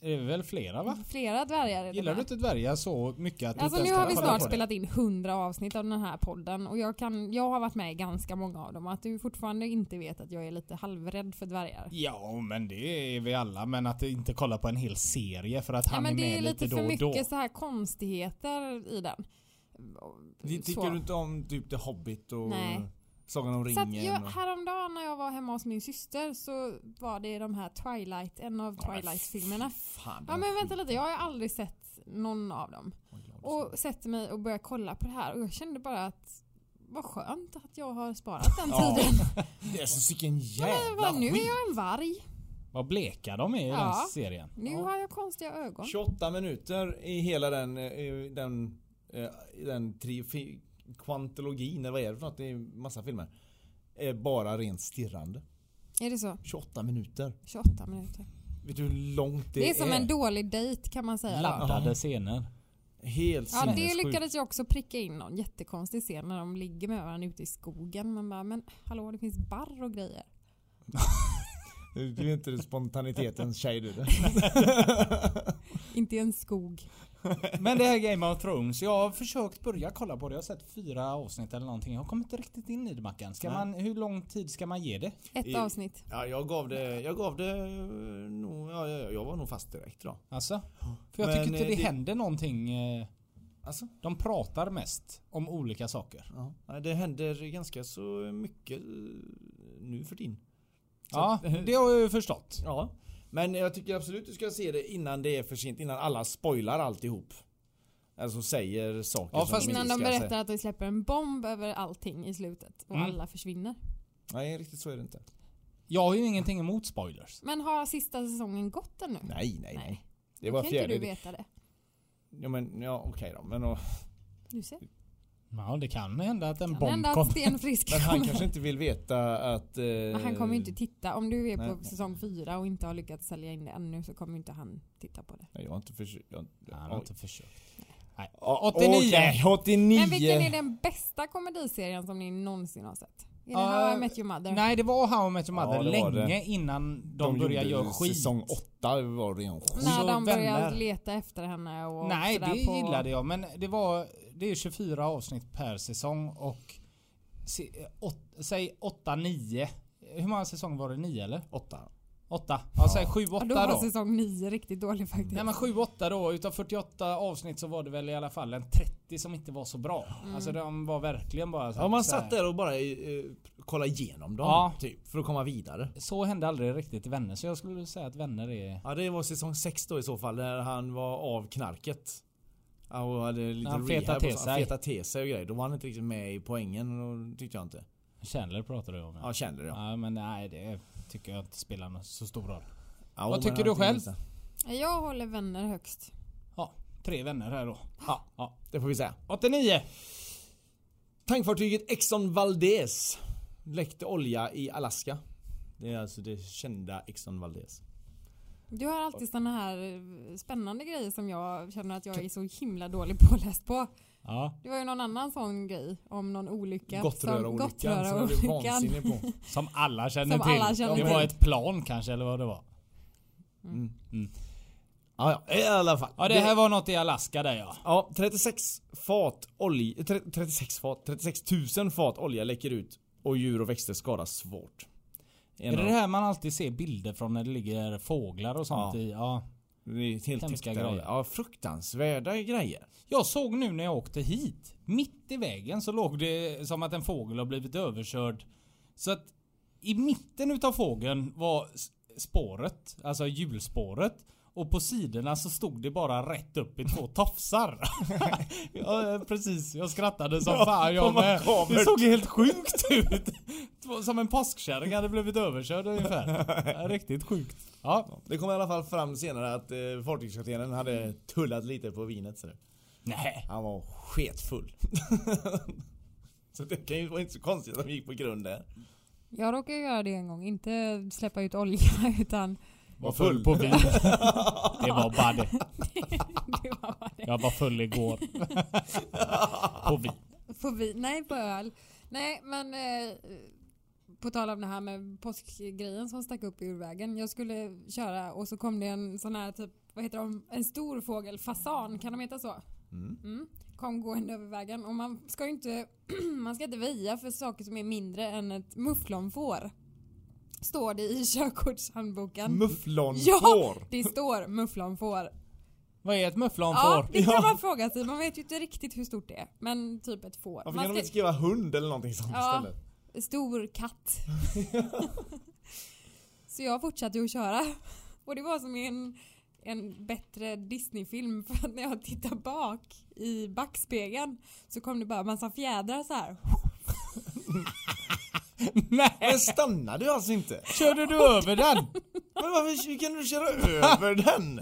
Det är väl flera va? Flera dvärgar är det Gillar med. du inte dvärgar så mycket att du Alltså inte nu har vi snart det? spelat in 100 avsnitt av den här podden och jag, kan, jag har varit med i ganska många av dem. Att du fortfarande inte vet att jag är lite halvrädd för dvärgar. Ja men det är vi alla men att inte kolla på en hel serie för att Ja, han men är det med är lite lite då för och då. mycket så här konstigheter i den. Det- Tycker Så. du inte om typ The Hobbit och Nej. Sagan om Så ringen? jag, och- häromdagen när jag var hemma hos min syster så var det de här Twilight, en av Twilight-filmerna. Ja men vänta lite, jag har aldrig sett någon av dem. Och sätter mig och börjar kolla på det här och jag kände bara att vad skönt att jag har sparat den Ja. tiden. Det är så sicken jävla vad, nu är jag en varg. Vad bleka de är i Ja. den serien. Nu Ja. har jag konstiga ögon. 28 minuter i hela den, eh, den, eh, den tri, kvantologin, eller vad är det för något? Det är massa filmer. Är bara rent stirrande. Är det så? 28 minuter. 28 minuter. Vet du hur långt det, Det är som en dålig dejt kan man säga. Laddade scener. Helt Ja, det lyckades jag också pricka in någon jättekonstig scen när de ligger med varandra ute i skogen. Man bara, men hallå det finns barr och grejer. Du är inte spontanitetens tjej du. Inte i en skog. Men det här Game of Thrones, jag har försökt börja kolla på det. Jag har sett fyra avsnitt eller någonting. Jag kommer inte riktigt in i det Mackan. Ska man, hur lång tid ska man ge det? Ett I- avsnitt. Ja, jag gav det, jag gav det eh, nog, ja, jag, var nog fast direkt då. Alltså? För jag Men, tycker inte eh, det, det- händer någonting. eh, Alltså? De pratar mest om olika saker. Ja. Nej, Det händer ganska så mycket nu för din. Så Ja, det har jag ju förstått. Ja. Men jag tycker absolut du ska se det innan det är för sent, innan alla spoilar alltihop. Alltså säger saker Ja, som fast de Innan de berättar säga. att de släpper en bomb över allting i slutet och Mm. alla försvinner. Nej, riktigt så är det inte. Jag har ju ingenting emot spoilers. Men har sista säsongen gått ännu? Nej, nej, nej. Det var kan inte fjärde. du veta det. Ja, men ja, okej då. Men, och, Du ser. Ja, det kan hända att en Kan bomb hända kommer. att Sten Frisk men han kommer. kanske inte vill veta att... Eh, Men han kommer ju inte titta. Om du är på Nej. säsong fyra och inte har lyckats sälja in det ännu så kommer inte han titta på det. Nej, jag har inte försökt. Jag, Ja, han har inte försökt. Nej. Ja, 89. okej, 89. Men vilken är den bästa komediserien som ni någonsin har sett? Är det Ja, How I Met Your Mother? Nej, det var How I Met Your Mother Ja, länge det. innan de, började göra skit. Säsong 8 var det en skit. När de började vänner. leta efter henne och Nej, det på... gillade jag. Men det var... Det är 24 avsnitt per säsong och... Se, åt, säg 8-9. Hur många säsonger var det? 9 eller? 8. 8? Ja, säg 7-8 Ja, då var då. säsong 9 riktigt dålig faktiskt. Nej men 7-8 då, utav 48 avsnitt så var det väl i alla fall en 30 som inte var så bra. Mm. Alltså de var verkligen bara så Ja, man satt där och bara eh, kollade igenom dem. Ja. Typ, för att komma vidare. Så hände aldrig riktigt i Vänner, så jag skulle säga att Vänner är... Ja, det var säsong 6 då i så fall, när han var av knarket. Ja, och hade lite han fetade till sig. fetade till sig och grejer. Då var han inte riktigt med i poängen, och tyckte jag inte. Chandler pratar du om Ja, det ja. Ja men nej det tycker jag inte spelar någon så stor roll. ja Vad tycker han du själv? Jag håller vänner högst. Ja, tre vänner här då. Ja, Ja. det får vi säga. 89! Tankfartyget Exxon Valdez läckte olja i Alaska. Det är alltså det kända Exxon Valdez. Du har alltid såna här eh, spännande grejer som jag känner att jag är så himla dålig påläst på. Ja. Det var ju någon annan sån grej om någon olycka. Gottröra-olyckan som vansinnig på. Som alla känner Som till. alla känner det till. var ett plan kanske eller vad det var. Ja, ja, i alla fall. Ja det här var något i Alaska där ja. Ja, 36 fat olja, 36 fat, 36 000 fat olja läcker ut och djur och växter skadas svårt. Är det det här man alltid ser bilder från när det ligger fåglar och sånt Ja. i? Ja. det är helt Hemska grejer. Ja, fruktansvärda grejer. Jag såg nu när jag åkte hit, mitt i vägen så låg det som att en fågel har blivit överkörd. Så att i mitten utav fågeln var spåret, alltså hjulspåret. Och på sidorna så stod det bara rätt upp i två tofsar. ja, precis, jag skrattade som Ja, fan jag med. Det såg helt sjukt ut. Som en påskkärring hade blivit överkörd ungefär. Riktigt sjukt. Ja. Det kom i alla fall fram senare att eh, fartygskaptenen hade tullat lite på vinet. Så det. Nej. Han var sketfull. så det kan ju vara inte så konstigt att de gick på grund där. Jag råkade göra det en gång, inte släppa ut olja utan Var full på vin. Det var bara det. det var bara det. Jag var full igår. På vin. På vin, nej på öl. Nej men eh, på tal om det här med påskgrejen som stack upp ur vägen. Jag skulle köra och så kom det en sån här typ, vad heter de, en stor fågel, fasan, kan de heta så? Mm. Kom gående över vägen och man ska ju inte, man ska inte väja för saker som är mindre än ett mufflonfår. Står det i körkortshandboken. Mufflonfår. Ja, det står mufflonfår. Vad är ett mufflonfår? Ja, det kan man fråga sig. Man vet ju inte riktigt hur stort det är. Men typ ett får. Varför Man kan de inte skriva hund eller någonting sånt Ja. istället? Stor katt. så jag fortsatte att köra. Och det var som i en, en bättre Disney-film för att när jag tittar bak i backspegeln så kom det bara massa fjädrar så här. Nej! Men stannade du alltså inte? Körde du över den? Men varför kan du köra över den?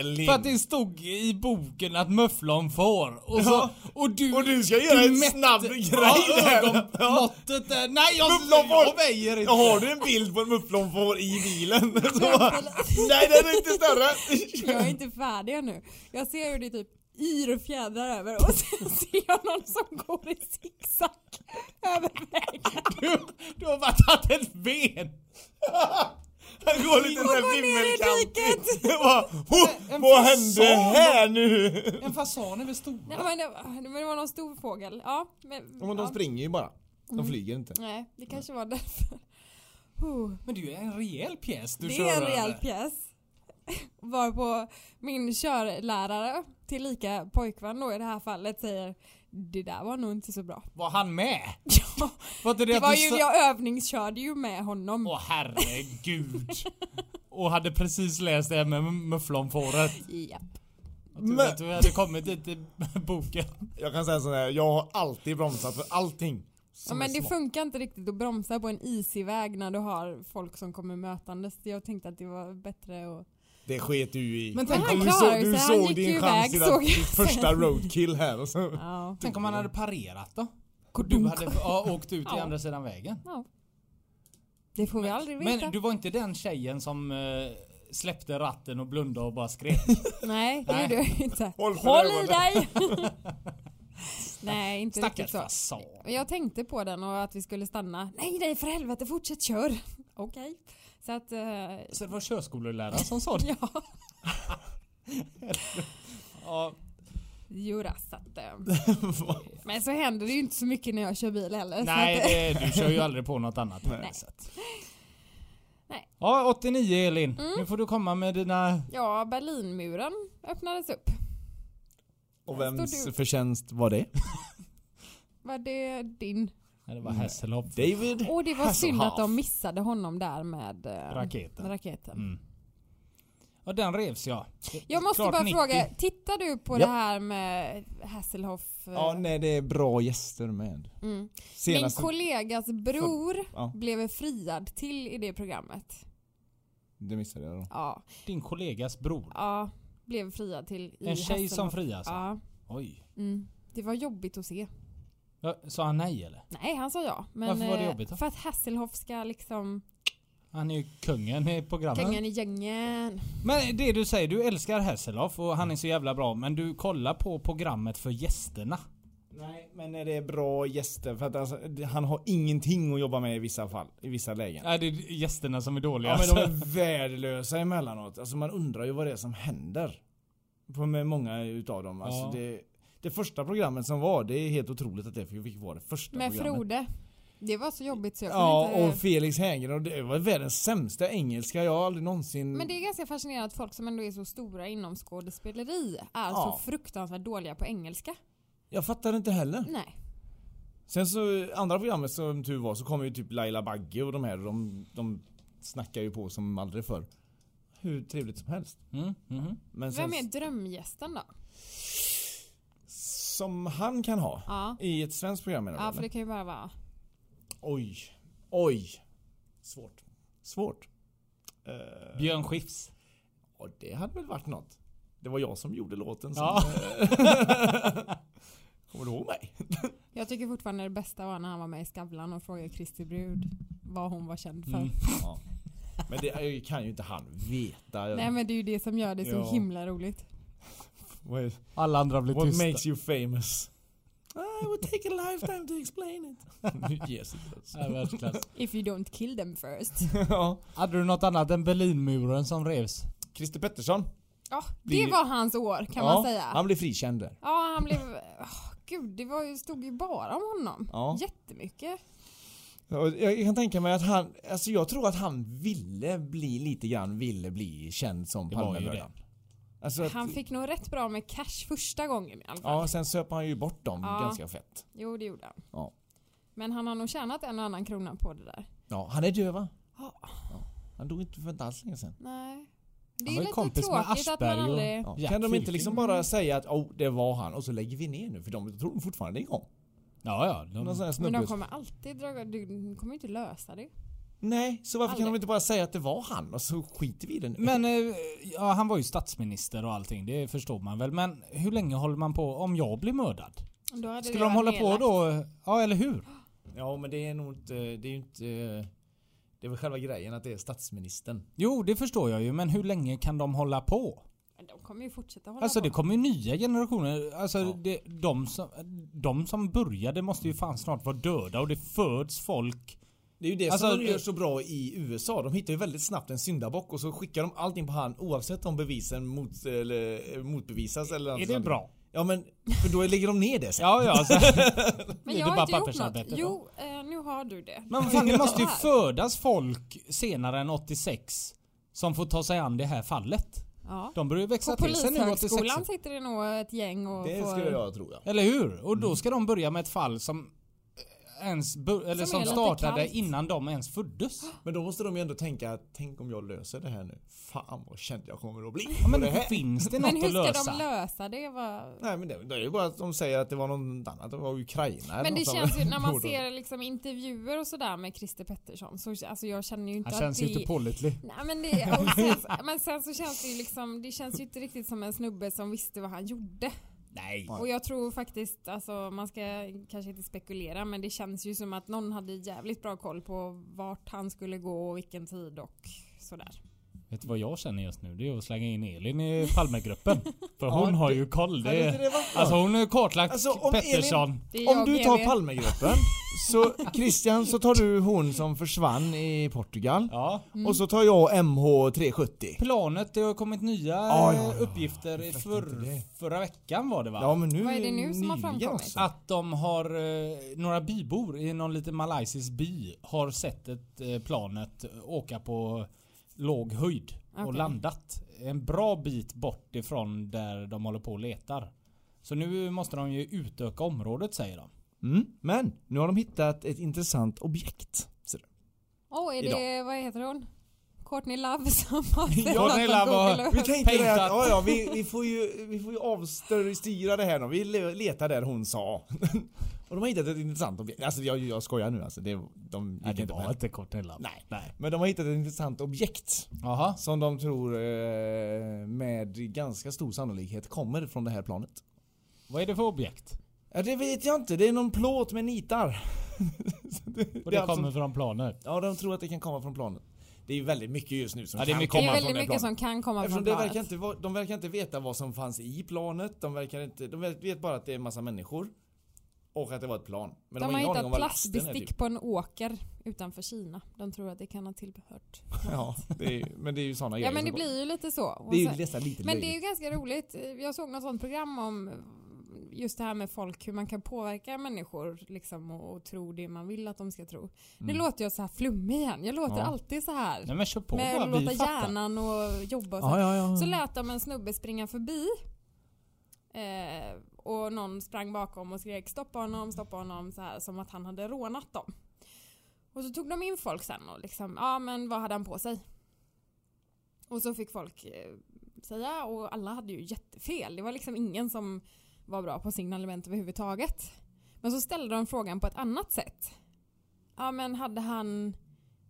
Elin! För att det stod i boken att mufflon får. Och, så, Ja. och, du, Och du ska göra en mätte- snabb grej ja, där. ögonmåttet där. Nej jag, Mufflonfår! jag väjer inte. Ja, har du en bild på en mufflonfår i bilen? Så Nej den är inte större! Jag är inte färdig ännu. Jag ser hur det typ yr fjädrar över och sen ser jag någon som går i zigzag över vägen. Du, du har bara tagit ett ben. Han går lite såhär går ner i vimmelkant. diket. Det bara, "Oh, En Vad hände här nu? En fasan är väl stor? Nej, men, det, var- men det var någon stor fågel. Ja, men, men de ja. springer ju bara. De flyger inte. Nej, det kanske var därför. Oh, Men det är ju en rejäl pjäs du det kör är en rejäl pjäs. Varpå min körlärare, tillika pojkvän då i det här fallet, säger det där var nog inte så bra. Var han med? Ja, Var det, det att var ju, jag övningskörde ju med honom. Åh herregud. Och hade precis läst det här med mufflonfåret. Japp. Tur att du hade kommit dit i boken. Jag kan säga såhär, jag har alltid bromsat för allting. Ja, men det funkar inte riktigt att bromsa på en isig väg när du har folk som kommer mötandes. Jag tänkte att det var bättre att... Det sket du i. Men tänk han om, du såg, du han såg din chans till att ditt första roadkill här och så. Ja. tänk om han hade parerat då? Och du hade ja, åkt ut i Ja. andra sidan vägen. ja. Det får vi aldrig veta. Men du var inte den tjejen som eh, släppte ratten och blundade och bara skrek? Nej, det gjorde jag inte. Håll Håll i dig! Nej, inte Stackars riktigt så. fasan. Men Jag tänkte på den och att vi skulle stanna. Nej, nej, för helvete, fortsätt kör. Okej. Så att... eh, Så det var körskoleläraren som sa det? ja, Ja. jodå, så att... eh, Men så händer det ju inte så mycket när jag kör bil heller. Nej, så att, det, du kör ju aldrig på något annat. Nej. sättet. Nej. Ja, 89 Elin. Nu får du komma med dina... Ja, Berlinmuren öppnades upp. Och vems förtjänst var det? Var det din? Det var Hasselhoff. David Och det var synd att de missade honom där med eh, Raketen. Med raketen. Mm. Ja, den revs ja. Jag måste Klart bara 90. fråga, tittar du på Ja. det här med Hasselhoff? eh, Ja, nej det är bra gäster med. mm. Min kollegas bror Ja. blev friad till i det programmet. Det missade jag då. Ja, Din kollegas bror. ja blev friad till i En tjej som Hasselhoff. frias? Ja, Oj. mm. Det var jobbigt att se. Ja, Sa han nej eller? Nej, han sa ja. Men, Varför var det eh, jobbigt då? För att Hasselhoff ska liksom, Han är ju kungen i programmet. kungen i gängen. Men det du säger, du älskar Hasselhoff och han är så jävla bra. Men du kollar på programmet för gästerna. Nej, men är det bra gäster? För att alltså, han har ingenting att jobba med i vissa fall, i vissa lägen. Nej, det är gästerna som är dåliga. Ja men de är värdelösa emellanåt. Alltså man undrar ju vad det är som händer. På med många utav dem. Alltså Ja. det, det första programmet som var, det är helt otroligt att det fick vara det första Med programmet. Frode. Det var så jobbigt så jag Ja, inte... och Felix Herngren och det var världens sämsta engelska. Jag aldrig någonsin... Men det är ganska fascinerande att folk som ändå är så stora inom skådespeleri är Ja. så fruktansvärt dåliga på engelska. Jag fattar inte heller. Nej. Sen så, andra programmet som tur var, så kom ju typ Laila Bagge och de här. De, de snackar ju på som aldrig förr. Hur trevligt som helst. Mm, mhm. Men sen, Vem är drömgästen då? Som han kan ha. Ja. I ett svenskt program menar du, Ja, för det kan ju bara vara... Oj. Oj. Svårt. Svårt. Eh, Björn Skifs. och det hade väl varit något. Det var jag som gjorde låten. Som, Ja. Kommer du ihåg mig? Jag tycker fortfarande det bästa var när han var med i Skavlan och frågade Kristi brud vad hon var känd för. Mm. Ja. Men det kan ju inte han veta. Nej men det är ju det som gör det så Ja. himla roligt. What, Alla andra blir what tysta. makes you famous? I would take a lifetime to explain it. yes it does. Ja, världsklass. If you don't kill them first. ja. Hade du något annat än Berlinmuren som revs? Christer Pettersson. Ja, det Det- var hans år kan ja, man säga. Han blev frikänd där. Ja, han blev... åh, gud, det var ju, stod ju bara om honom. Ja. Jättemycket. Ja, Jag, kan tänka mig att han, alltså jag tror att han ville bli lite grann, ville bli känd som Det Alltså att, Han fick nog rätt bra med cash första gången i alla fall. Ja, sen söp han ju bort dem Ja. ganska fett. Jo, det gjorde han. Ja. Men han har nog tjänat en och annan krona på det där. Ja, han är döv va? Ja. Han dog inte för inte alls länge sedan. Nej. Det är ju lite kompis med tråkigt att man Aschberg och- aldrig... Ja. Kan de inte liksom bara säga att oh, det var han och så lägger vi ner nu för de tror de fortfarande igång. Ja, ja. De, Men de kommer alltid dra... Du kommer inte lösa det. Nej, så varför kan Aldrig. de inte bara säga att det var han och så skiter vi i det nu? men eh, ja, han var ju statsminister och allting, det förstår man väl. Men hur länge håller man på om jag blir mördad? Då hade Skulle de hålla på nedlagt. då? Ja, eller hur? Ja men det är nog inte, det är ju inte Det är väl själva grejen att det är statsministern. Jo, det förstår jag ju, men hur länge kan de hålla på? De kommer ju fortsätta hålla Alltså på. det kommer ju nya generationer. Alltså Ja. det, de, som, de som började måste ju fan snart vara döda och det föds folk. Det är ju det Alltså, som de gör så bra i USA. De hittar ju väldigt snabbt en syndabock och så skickar de allting på han oavsett om bevisen mot, eller, eh, motbevisas eller något Är det sånt. bra? Ja men, för då lägger de ner det sen. Ja, ja. Alltså. Men det jag är har inte gjort något. Jo, eh, nu har du det. Men vad fan, det måste ju födas folk senare än 86 som får ta sig an det här fallet. Ja. De börjar ju växa På till sig nu 86. Polishögskolan sitter det nog ett gäng och Det får... skulle jag tro ja. Eller hur? Och då ska de börja med ett fall som ens eller Som som, startade innan de ens föddes. Men då måste de ju ändå tänka att tänk om jag löser det här nu. Fan vad känd jag kommer att bli. Ja, men det här. finns det Men något hur att ska lösa? de lösa det? Vad- Nej men det, det är ju bara att de säger att det var något annat. Det var Ukraina eller Men det känns ju när man ser liksom intervjuer och sådär med Christer Pettersson så alltså jag känner ju inte Han att känns det... ju inte pålitlig. Nej men det, sen, men sen så känns det ju liksom, det känns ju inte riktigt som en snubbe som visste vad han gjorde. Nej. Och jag tror faktiskt, alltså man ska kanske inte spekulera men det känns ju som att någon hade jävligt bra koll på vart han skulle gå och vilken tid och sådär. Vet du vad jag känner just nu? Det är att slänga in Elin i Palmegruppen. För Ja, hon har ju koll. Det, det alltså hon har kartlagt Alltså, om Pettersson. Är Om du tar. Palmegruppen så Christian så tar du hon som försvann i Portugal. Ja. Mm. Och så tar jag MH370. Planet, det har kommit nya Ja, ja, ja. uppgifter för, förra veckan var det va? Ja men nu Vad är det nu som har framkommit? också. Att de har, eh, några bybor i någon liten malaysisk by har sett ett eh, planet åka på låg höjd och Okej. landat en bra bit bort ifrån där de håller på och letar. Så nu måste de ju utöka området säger de. Mm. Men nu har de hittat ett intressant objekt. Åh, är det, Idag. vad heter hon? Courtney Love som har Courtney Love har- Vi tänkte det att, ja, ja, vi, vi, får ju, vi får ju avstyra det här nu. Vi le- letar där hon sa. Och de har hittat ett intressant objekt. Alltså jag, jag skojar nu alltså. Det, de Nej det inte var med. inte Courtney Love. Nej. Nej. Men de har hittat ett intressant objekt. Jaha. Som de tror eh, med ganska stor sannolikhet kommer från det här planet. Vad är det för objekt? Ja det vet jag inte. Det är någon plåt med nitar. Det, Och det det kommer alltså, från planet. Ja de tror att det kan komma från planet. Det är ju väldigt mycket just nu som Ja, det är kan mycket- Det komma är från väldigt det mycket planet. som kan komma Eftersom från det planet. verkar inte, de verkar inte veta vad som fanns i planet. De verkar inte, de vet bara att det är en massa människor. Och att det var ett plan. Men de har ingen aning om hittat plastbestick typ. på en åker utanför Kina. De tror att det kan ha tillhört. Ja, det är, men det är ju sådana Ja grejer men det blir ju lite så. Och Det är ju nästan lite men det är ju löjligt. ganska roligt. Jag såg något sånt program om just det här med folk, hur man kan påverka människor liksom, och, och tro det man vill att de ska tro. Nu låter jag så här flummig igen. Jag låter Mm. Ja. alltid så här. Nej men kör på med bara, att låta hjärnan och jobba och så. Ja, ja, ja. Så lät de en snubbe springa förbi. Eh, och någon sprang bakom och skrek stoppa honom, stoppa honom så här som att han hade rånat dem. Och så tog de in folk sen och liksom, ja men vad hade han på sig? Och så fick folk eh, säga och alla hade ju jättefel. Det var liksom ingen som var bra på signalement överhuvudtaget. Men så ställde de frågan på ett annat sätt. Ja men hade han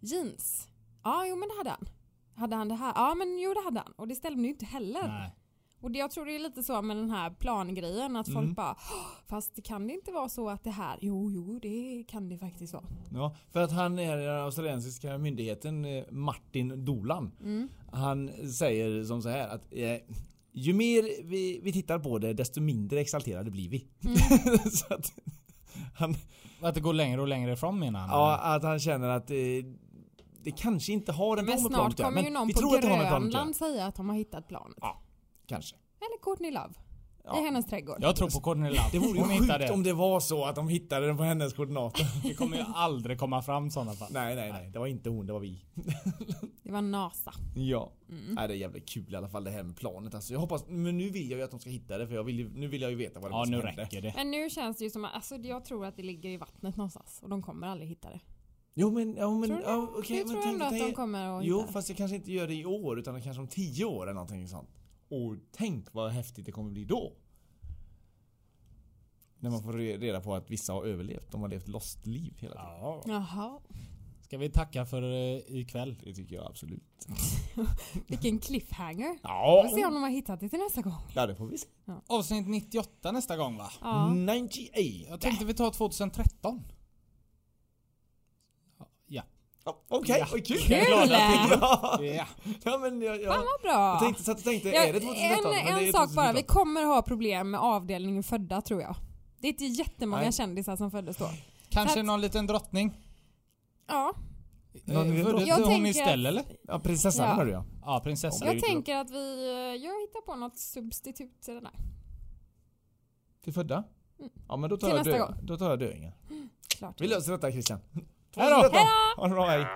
jeans? Ja jo men det hade han. Hade han det här? Ja men jo det hade han. Och det stämde ju inte heller. Nej. Och det, jag tror det är lite så med den här plangrejen att folk Mm. bara "Åh, Fast det kan det inte vara så att det här Jo, jo det kan det faktiskt vara. Ja, för att han är den australiensiska myndigheten eh, Martin Dolan. Mm. Han säger som så här att eh, ju mer vi, vi tittar på det desto mindre exalterade blir vi. Mm. så att han, Att det går längre och längre ifrån menar han? ja, att han känner att eh, det kanske inte har en Men med planet snart kommer ju men någon vi på. Grönland säga att de har hittat planet. Ja. Kanske. Eller Courtney Love. Ja. I hennes trädgård. Jag tror på Courtney Love. Det vore ju sjukt det. om det var så att de hittade den på hennes koordinater. Det kommer ju aldrig komma fram i sådana fall. nej, nej, nej. Det var inte hon, det var vi. Det var NASA. Ja. Mm. Nej, det är jävligt kul i alla fall det här med planet. Alltså, jag hoppas, men nu vill jag ju att de ska hitta det för jag vill, ju- nu vill jag ju veta vad det Ja var som nu hände. räcker det. Men nu känns det ju som att alltså, jag tror att det ligger i vattnet någonstans och de kommer aldrig hitta det. Jo men, ja men, Tror du? ja, okej. jag men tror tänk- ändå att de kommer att Jo hitta det. fast jag kanske inte gör det i år utan kanske om tio år eller någonting sånt. Och tänk vad häftigt det kommer bli då. När man får re- reda på att vissa har överlevt. De har levt lost liv hela tiden. Ja. Jaha. Ska vi tacka för eh, ikväll? Det tycker jag absolut. Vilken cliffhanger. Ja, Vi får se om de har hittat det till nästa gång. ja det får vi se. Avsnitt 98 nästa gång va? Ja. 98. Jag tänkte vi tar 2013. Okej, Ja. vad kul! Kul! Ja, Ja. men jag, Fan jag, vad bra. jag tänkte, satt och tänkte, Ja, är det 2013? en det en är sak bara, vi 2014. kommer ha problem med avdelningen födda tror jag. Det är inte jättemånga Nej. kändisar som föddes då. Kanske Så att- någon liten drottning? Ja, Någon liten Eh, Föddes Jag hon istället eller? Ja, prinsessan Ja. du ja. Ja, prinsessan. jag tänker att vi, eh, jag hittar på något substitut till den där. Till födda? Mm. Ja men då tar, Till jag, nästa dö, gång. då tar jag döingen. Klart. Vi löser detta Christian. Hej då! 2013. Ha det bra, hej.